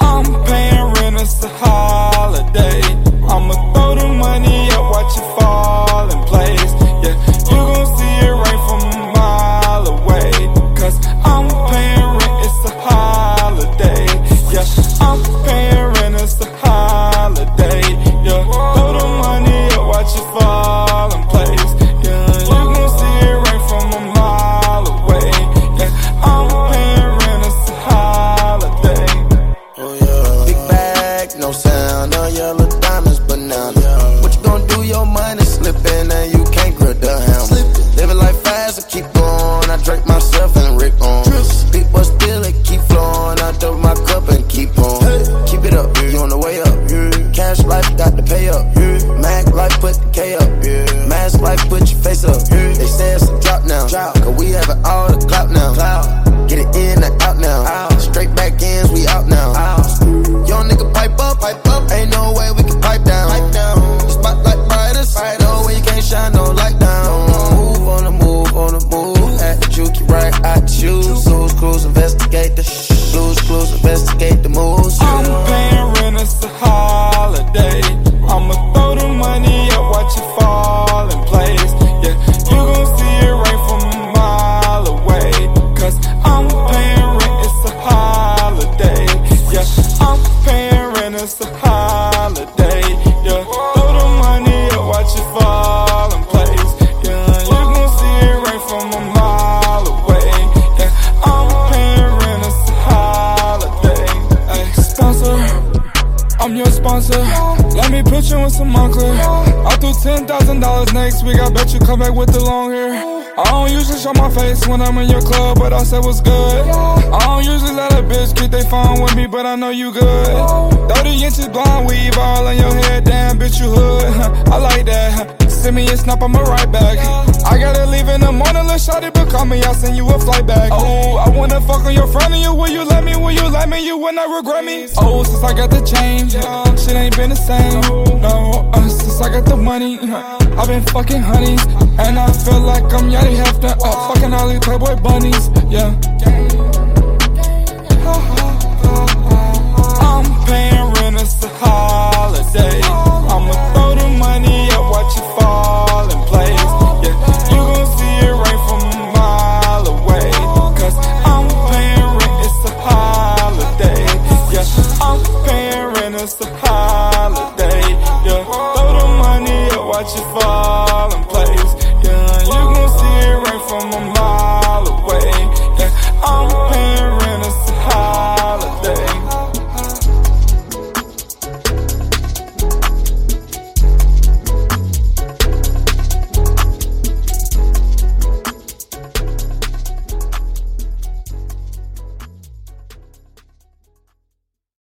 I'm paying rent, it's a holiday. Mask life put your face up. Hmm. They say it's a drop now. Cause we have it all the clout now. Get it in and out now. Straight back ends, we out now. Young nigga pipe up, pipe up. Ain't no way we can pipe down. Pipe down. Spotlight brightest. No way you can't shine no light down. Move on the move, on the move. At the juke, right out the. Blues clues, investigate the blues clues, investigate the moves. I'm paying rent, it's a holiday. It's a holiday. Yeah, throw the money up, watch it fall in place. Yeah, you gon' see it rain from a mile away. Yeah, I'm paying rent, it's a holiday. Ay, sponsor. I'm your sponsor. Let me put you in some Moncler. I threw ten thousand dollars next week. I bet you come back with the long hair. I don't usually show my face when I'm in your club, but I said what's good. I don't usually let a bitch get they phone with me, but I know you good. 30 inches blonde weave all in your head, damn bitch you hood. I like that. Send me a snap, I'ma right back. I gotta leave in the morning, shot it, but call me, I'll send you a flight back. Oh, I wanna fuck on your front of you. Will you let me? Will you let me? You will not regret me. Oh, since I got the change, shit ain't been the same. No, uh, since I got the money, I've been fucking honeys, and I feel like I'm Yachty Hefner, uh, fucking all these Playboy bunnies. Yeah. I'm paying rent, it's a holiday. I'ma throw the money up, watch it fall in place. Yeah, you gon' see it rain from a mile away. Cause I'm paying rent, it's a holiday. Yeah, I'm paying rent, it's a holiday. watch it fall in place. Yeah, you gon' see it rain from a